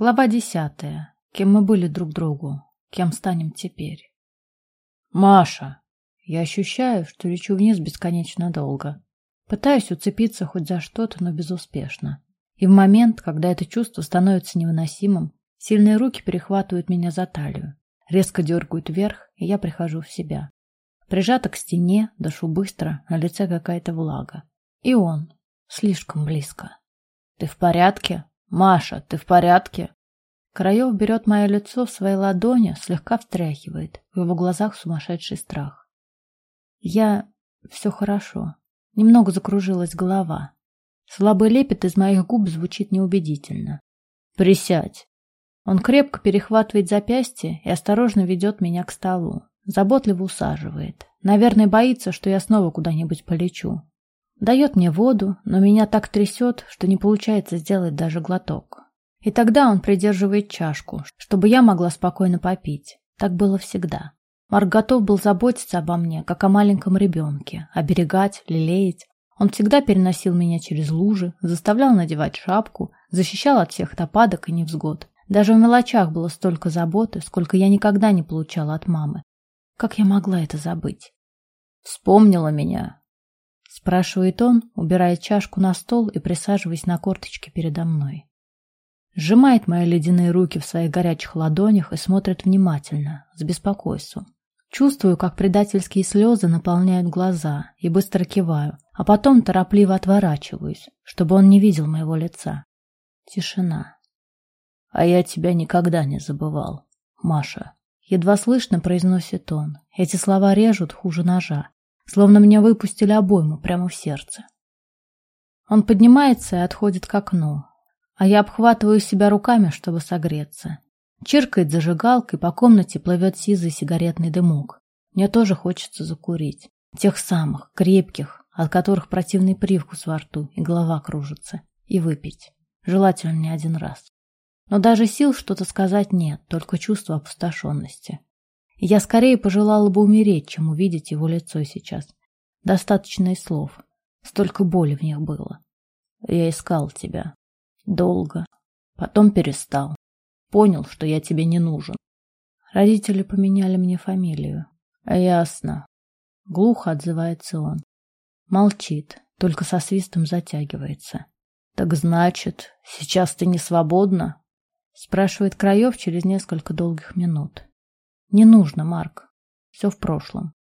Глава десятая. Кем мы были друг другу, кем станем теперь. Маша! Я ощущаю, что лечу вниз бесконечно долго. Пытаюсь уцепиться хоть за что-то, но безуспешно. И в момент, когда это чувство становится невыносимым, сильные руки перехватывают меня за талию, резко дергают вверх, и я прихожу в себя. Прижата к стене, дышу быстро, на лице какая-то влага. И он слишком близко. «Ты в порядке?» «Маша, ты в порядке?» Краев берет мое лицо в свои ладони, слегка встряхивает. В его глазах сумасшедший страх. Я... Все хорошо. Немного закружилась голова. Слабый лепет из моих губ звучит неубедительно. «Присядь!» Он крепко перехватывает запястье и осторожно ведет меня к столу. Заботливо усаживает. Наверное, боится, что я снова куда-нибудь полечу. Дает мне воду, но меня так трясет, что не получается сделать даже глоток. И тогда он придерживает чашку, чтобы я могла спокойно попить. Так было всегда. Марк готов был заботиться обо мне, как о маленьком ребенке, оберегать, лелеять. Он всегда переносил меня через лужи, заставлял надевать шапку, защищал от всех нападок и невзгод. Даже в мелочах было столько заботы, сколько я никогда не получала от мамы. Как я могла это забыть? Вспомнила меня, Спрашивает он, убирая чашку на стол и присаживаясь на корточке передо мной. Сжимает мои ледяные руки в своих горячих ладонях и смотрит внимательно, с беспокойством. Чувствую, как предательские слезы наполняют глаза и быстро киваю, а потом торопливо отворачиваюсь, чтобы он не видел моего лица. Тишина. А я тебя никогда не забывал, Маша. Едва слышно произносит он. Эти слова режут хуже ножа словно меня выпустили обойму прямо в сердце. Он поднимается и отходит к окну, а я обхватываю себя руками, чтобы согреться. Чиркает зажигалкой, по комнате плывет сизый сигаретный дымок. Мне тоже хочется закурить. Тех самых, крепких, от которых противный привкус во рту и голова кружится. И выпить. Желательно не один раз. Но даже сил что-то сказать нет, только чувство опустошенности я скорее пожелала бы умереть, чем увидеть его лицо сейчас. Достаточно и слов. Столько боли в них было. Я искал тебя. Долго. Потом перестал. Понял, что я тебе не нужен. Родители поменяли мне фамилию. Ясно. Глухо отзывается он. Молчит, только со свистом затягивается. Так значит, сейчас ты не свободна? Спрашивает Краев через несколько долгих минут. Не нужно, Марк. Все в прошлом.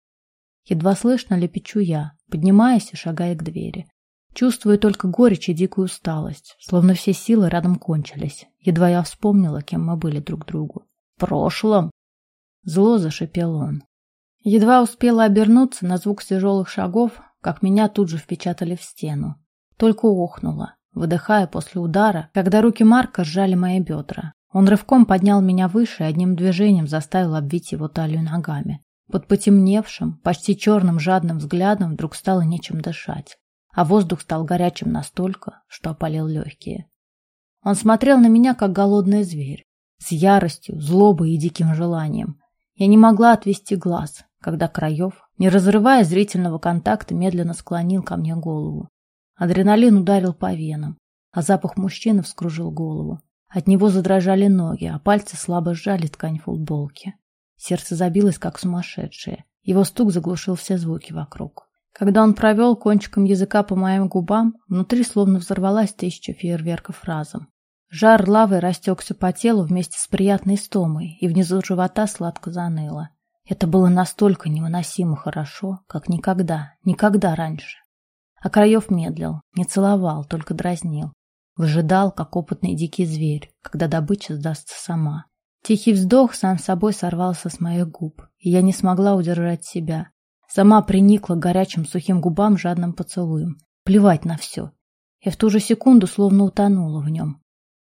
Едва слышно лепечу я, поднимаясь и шагая к двери. Чувствую только горечь и дикую усталость, словно все силы рядом кончились. Едва я вспомнила, кем мы были друг другу. В прошлом? Зло зашипел он. Едва успела обернуться на звук тяжелых шагов, как меня тут же впечатали в стену. Только охнула, выдыхая после удара, когда руки Марка сжали мои бедра. Он рывком поднял меня выше и одним движением заставил обвить его талию ногами. Под потемневшим, почти черным жадным взглядом вдруг стало нечем дышать, а воздух стал горячим настолько, что опалил легкие. Он смотрел на меня, как голодный зверь, с яростью, злобой и диким желанием. Я не могла отвести глаз, когда Краев, не разрывая зрительного контакта, медленно склонил ко мне голову. Адреналин ударил по венам, а запах мужчины вскружил голову. От него задрожали ноги, а пальцы слабо сжали ткань футболки. Сердце забилось, как сумасшедшее. Его стук заглушил все звуки вокруг. Когда он провел кончиком языка по моим губам, внутри словно взорвалась тысяча фейерверков разом. Жар лавы растекся по телу вместе с приятной стомой, и внизу живота сладко заныло. Это было настолько невыносимо хорошо, как никогда, никогда раньше. А Краев медлил, не целовал, только дразнил. Выжидал, как опытный дикий зверь, когда добыча сдастся сама. Тихий вздох сам собой сорвался с моих губ, и я не смогла удержать себя. Сама приникла к горячим сухим губам жадным поцелуем. Плевать на все. Я в ту же секунду словно утонула в нем.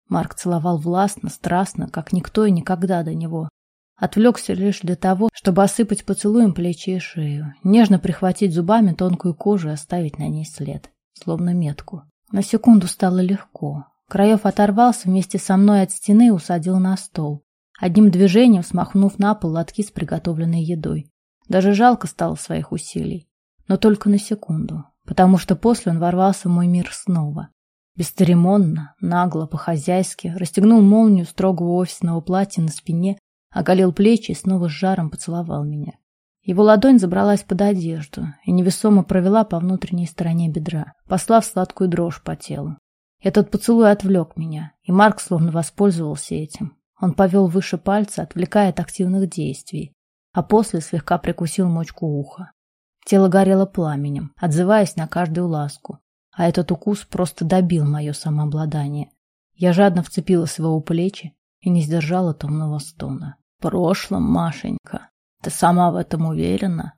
Марк целовал властно, страстно, как никто и никогда до него. Отвлекся лишь для того, чтобы осыпать поцелуем плечи и шею, нежно прихватить зубами тонкую кожу и оставить на ней след, словно метку. На секунду стало легко. Краев оторвался вместе со мной от стены и усадил на стол, одним движением смахнув на пол лотки с приготовленной едой. Даже жалко стало своих усилий. Но только на секунду, потому что после он ворвался в мой мир снова. Бесцеремонно, нагло, по-хозяйски расстегнул молнию строгого офисного платья на спине, оголил плечи и снова с жаром поцеловал меня. Его ладонь забралась под одежду и невесомо провела по внутренней стороне бедра, послав сладкую дрожь по телу. Этот поцелуй отвлек меня, и Марк словно воспользовался этим. Он повел выше пальца, отвлекая от активных действий, а после слегка прикусил мочку уха. Тело горело пламенем, отзываясь на каждую ласку, а этот укус просто добил мое самообладание. Я жадно вцепилась в его плечи и не сдержала томного стона. «В прошлом, Машенька, ты сама в этом уверена?»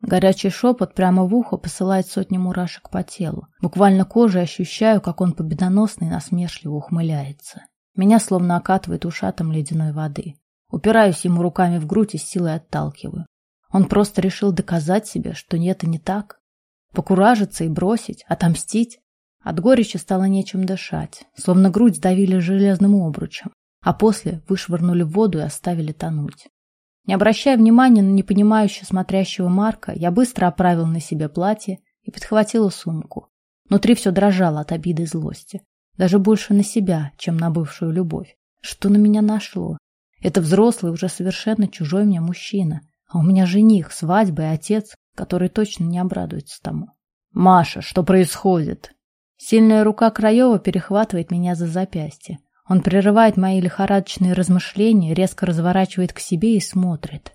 Горячий шепот прямо в ухо посылает сотни мурашек по телу. Буквально кожей ощущаю, как он победоносно и насмешливо ухмыляется. Меня словно окатывает ушатом ледяной воды. Упираюсь ему руками в грудь и с силой отталкиваю. Он просто решил доказать себе, что это не так. Покуражиться и бросить, отомстить. От горечи стало нечем дышать, словно грудь давили железным обручем, а после вышвырнули в воду и оставили тонуть. Не обращая внимания на непонимающе смотрящего Марка, я быстро оправил на себе платье и подхватила сумку. Внутри все дрожало от обиды и злости. Даже больше на себя, чем на бывшую любовь. Что на меня нашло? Это взрослый, уже совершенно чужой мне мужчина. А у меня жених, свадьба и отец, который точно не обрадуется тому. «Маша, что происходит?» Сильная рука Краева перехватывает меня за запястье. Он прерывает мои лихорадочные размышления, резко разворачивает к себе и смотрит.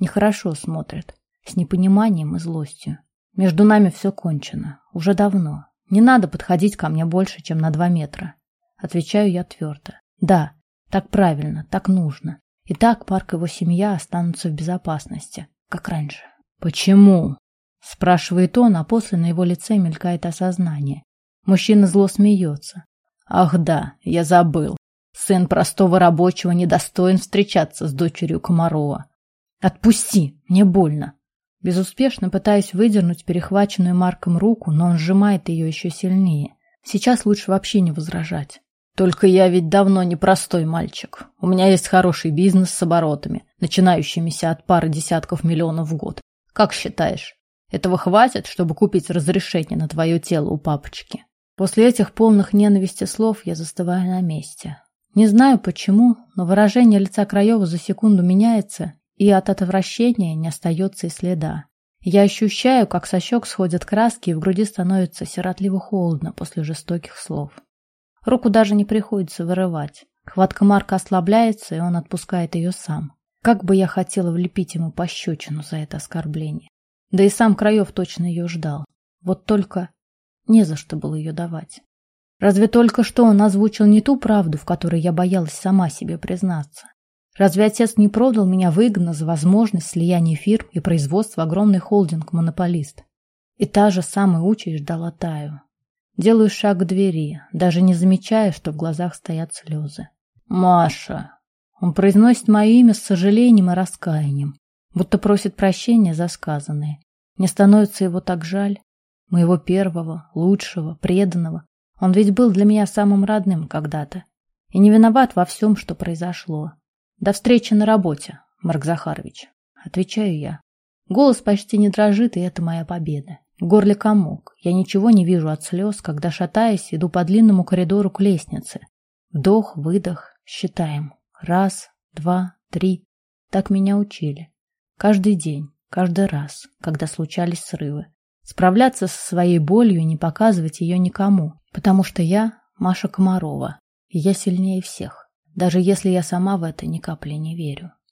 Нехорошо смотрит, с непониманием и злостью. Между нами все кончено. Уже давно. Не надо подходить ко мне больше, чем на два метра. Отвечаю я твердо. Да, так правильно, так нужно. И так Парк и его семья останутся в безопасности, как раньше. Почему? Спрашивает он, а после на его лице мелькает осознание. Мужчина зло смеется. Ах да, я забыл. Сын простого рабочего недостоин встречаться с дочерью Комарова. Отпусти, мне больно. Безуспешно пытаюсь выдернуть перехваченную Марком руку, но он сжимает ее еще сильнее. Сейчас лучше вообще не возражать. Только я ведь давно не простой мальчик. У меня есть хороший бизнес с оборотами, начинающимися от пары десятков миллионов в год. Как считаешь, этого хватит, чтобы купить разрешение на твое тело у папочки? После этих полных ненависти слов я застываю на месте. Не знаю почему, но выражение лица Краева за секунду меняется, и от отвращения не остается и следа. Я ощущаю, как со щек сходят краски, и в груди становится сиротливо холодно после жестоких слов. Руку даже не приходится вырывать. Хватка Марка ослабляется, и он отпускает ее сам. Как бы я хотела влепить ему пощечину за это оскорбление. Да и сам Краев точно ее ждал. Вот только не за что было ее давать. Разве только что он озвучил не ту правду, в которой я боялась сама себе признаться. Разве отец не продал меня выгодно за возможность слияния фирм и производства огромный холдинг-монополист? И та же самая участь ждала Таю. Делаю шаг к двери, даже не замечая, что в глазах стоят слезы. «Маша!» Он произносит мое имя с сожалением и раскаянием, будто просит прощения за сказанное. Мне становится его так жаль моего первого, лучшего, преданного. Он ведь был для меня самым родным когда-то. И не виноват во всем, что произошло. До встречи на работе, Марк Захарович. Отвечаю я. Голос почти не дрожит, и это моя победа. В горле комок. Я ничего не вижу от слез, когда, шатаясь, иду по длинному коридору к лестнице. Вдох, выдох, считаем. Раз, два, три. Так меня учили. Каждый день, каждый раз, когда случались срывы. Справляться со своей болью и не показывать ее никому, потому что я Маша Комарова, и я сильнее всех, даже если я сама в это ни капли не верю.